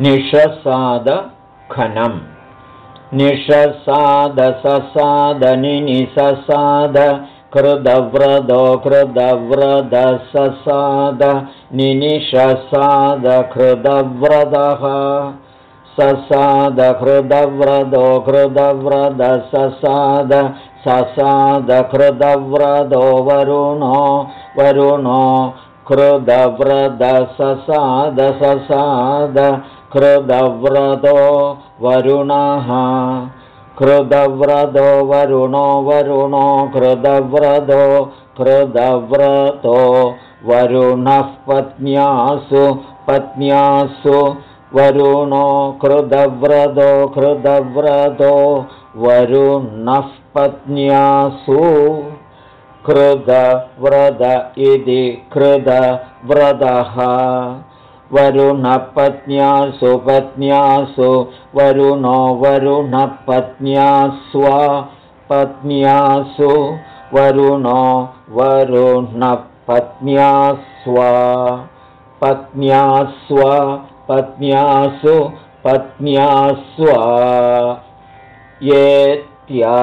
निषसादखनम् निषसादससादनिनिससाद कृदव्रदो कृदव्रदससाद निनिषसाद कृदव्रदः ससाद कृदव्रदो कृदव्रदससाद ससाद कृदव्रदो वरुणो वरुणो ससाद कृदव्रतो वरुणः कृदव्रतो वरुणो वरुणो कृदव्रतो कृदव्रतो वरुणः पत्न्यासु पत्न्यासु वरुणो कृदव्रतो कृदव्रतो वरुणः पत्न्यासु कृदव्रत इति कृदव्रतः वरुणपत्न्यासु पत्न्यासु वरुणो वरुणपत्न्यास्व पत्न्यासु वरुणो वरुणपत्न्यास्व पत्न्यास्व पत्न्यासु पत्न्यास्व। येत्या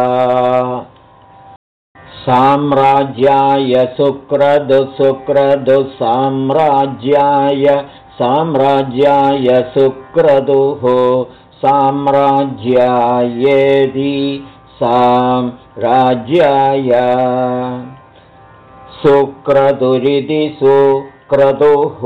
साम्राज्याय सुक्रदुसुक्रदुसाम्राज्याय साम्राज्याय सुक्रदुः साम्राज्यायेदि साम्राज्याय। सुक्रतुरिति सुक्रतुः